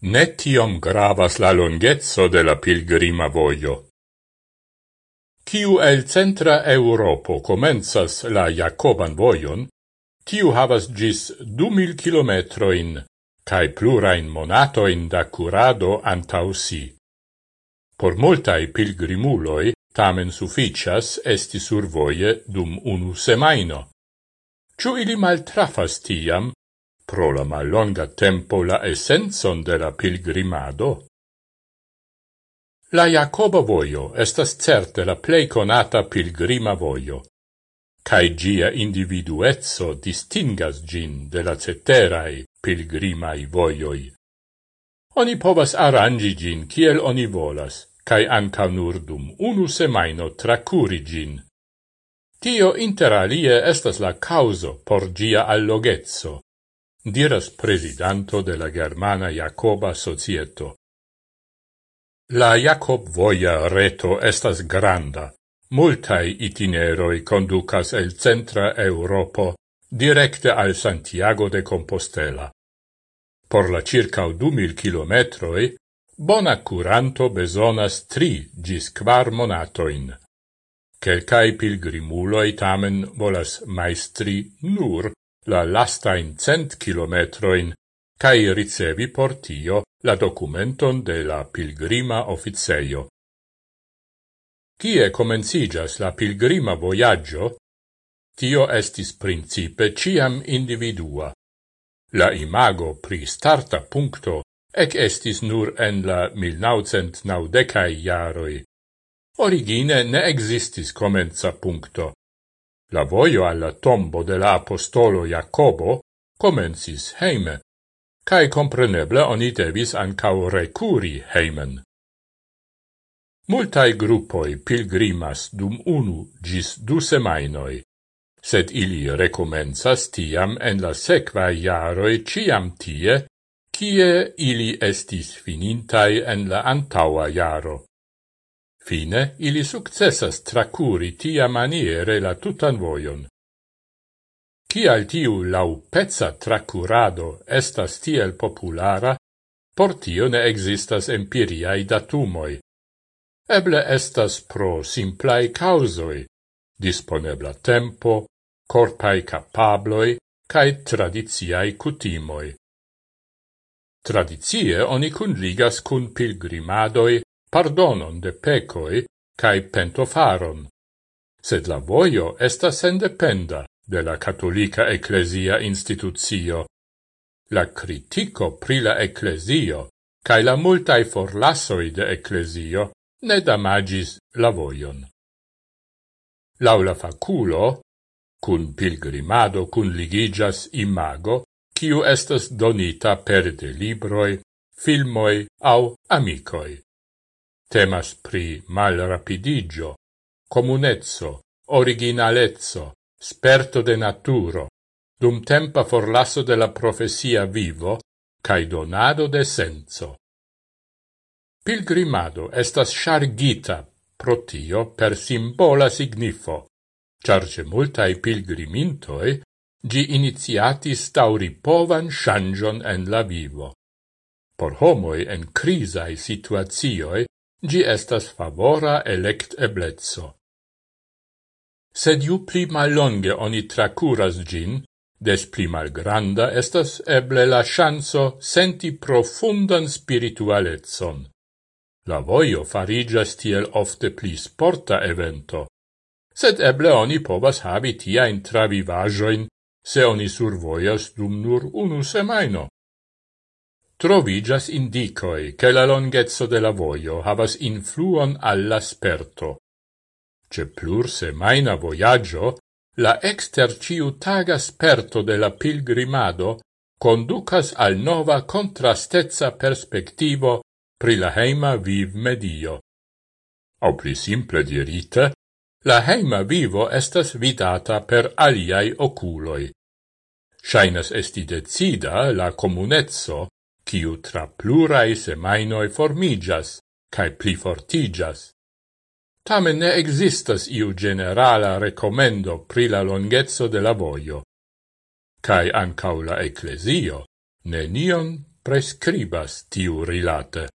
Ne tiom gravas la longezzo de la pilgrima voio. Ciu el centra Europo comenzas la Jacoban voion, tiu havas gis du mil kilometroin cae plurain monatoin da curado antau si. Por multae pilgrimuloi tamen sufficias esti sur voie dum unu semaino. Ciu ili maltrafas tiam pro la mallonga tempo la essenzon de la pilgrimado? La Jacoba voio estas certe la plei conata pilgrima voio, cae gia individuezzo distingas gin de la ceterae pilgrimai voioi. Oni povas arrangi gin kiel oni volas, cae anca nurdum unu semaino tracuri gin. Tio interalie estas la causo por gia allogezzo, diras presidanto de la Germana Jacoba Societo. La Jacob voia reto estas granda. Multai itineroi conducas el centra Europo directe al Santiago de Compostela. Por la circa du mil kilometroi, bona curanto besonas tri gis quar monatoin. Quelcae pilgrimuloi tamen volas maestri nur la lasta in cent kilometroin cae ricevi por tio la documenton de la pilgrima officeio. Cie comencigas la pilgrima voyaggio, tio estis principe ciam individua. La imago pri starta puncto ec estis nur en la 1990 jaroi. Origine ne existis comenza puncto. La voio alla tombo de la apostolo Jacobo comencis heime, cae compreneble oni devis ancao recuri heimen. Multai gruppoi pilgrimas dum unu gis du semainoi, sed ili recomenzas tiam en la sequa iaroi ciam tie, cie ili estis finintai en la antaua iaro. Fine ili successas tracuri tia maniere la tutan voion. Cial tiu laupezza tracurado estas tiel populara, por tio ne existas empiriai datumoi. Eble estas pro simplai causoi, disponebla tempo, corpai capabloi, cae tradiziai cutimoi. Tradizie oni cun ligas cun pilgrimadoi pardonon de pecoi cae pentofaron. Sed la voio estas endependa de la catolica ecclesia institutio. La critico pri la ecclesio cae la multae forlassoi de ecclesio ne damagis la voion. Laula faculo, cun pilgrimado cun ligigas imago, quiu estas donita per de libroi, filmoi au amicoi. Temas pri malrapidigio, comunezzo, originalezzo, sperto de naturo, dum tempa forlasso de la profesia vivo, cae donado de senso. Pilgrimado estas chargita protio per simbola signifo, charce multae pilgrimintoi gi iniziatis tauripovan shangion en la vivo. Por homoi en crisae situatioi Gi estas favora electeblezzo. Sed ju pli mallonge oni tracuras gin, des pli malgranda estas eble la chanso senti profundan spiritualezzon. La voio farigas tiel ofte pli sporta evento, sed eble oni povas habi tia intravivajoin se oni survoias dum nur unu semaino trovigas indicoi che la longhezzo de la voio havas influon all'asperto. Ce plur semaina voyaggio, la exter ciutaga sperto de la pilgrimado conducas al nova contrastezza perspectivo pri la heima viv medio. Au pli simple dirite, la heima vivo estas vidata per aliai oculoi. Shainas esti decida la comunezzo kiu tra plurae semainoi formigas, cae plifortigas. Tamen ne existas iu generala recomendo pri la longezzo de la voio, cae ancau la ecclesio nenion prescribas tiu rilate.